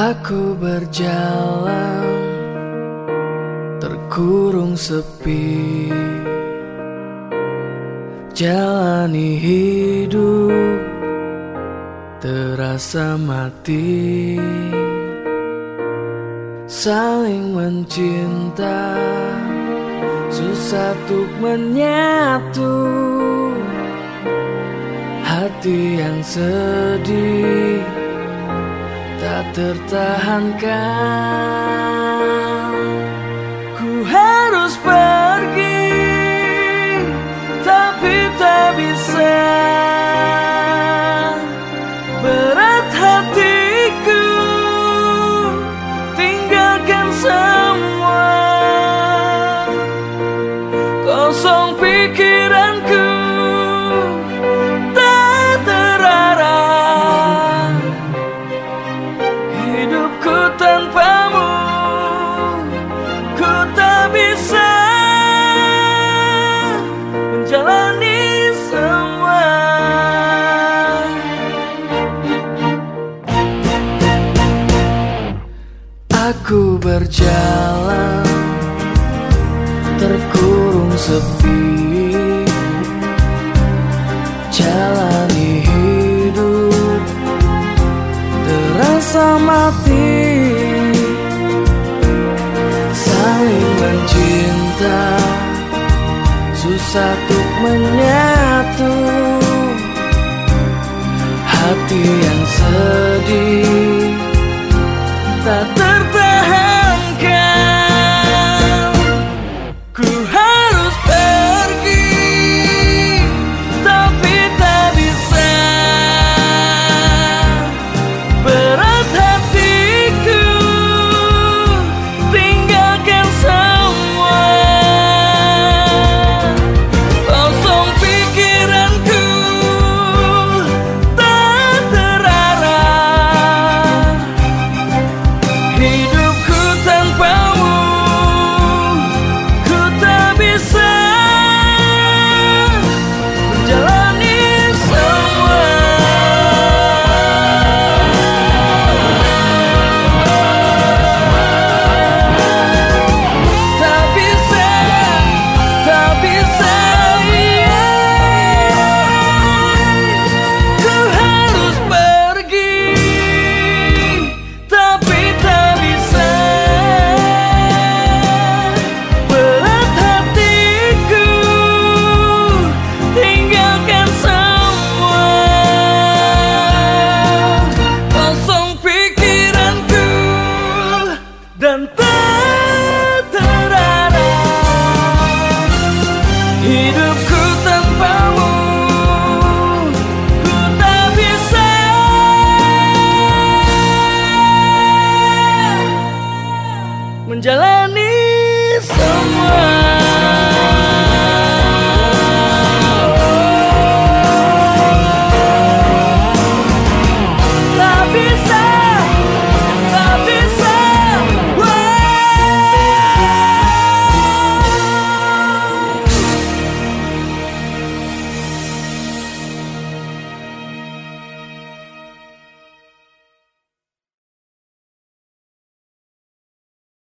Aku berjalan terkurung sepi. Jalani hidup terasa mati. Saling mencinta susah untuk menyatu. Hati yang sedih tak tertahankan. Ku harus pergi tapi tak bisa. Berat hatiku tinggalkan semua. Kosong pikiranku Aku berjalan Terkurung sepi. Jalani hidup Terasa mati. Saling mencinta Susah untuk menyatu. Hati yang someone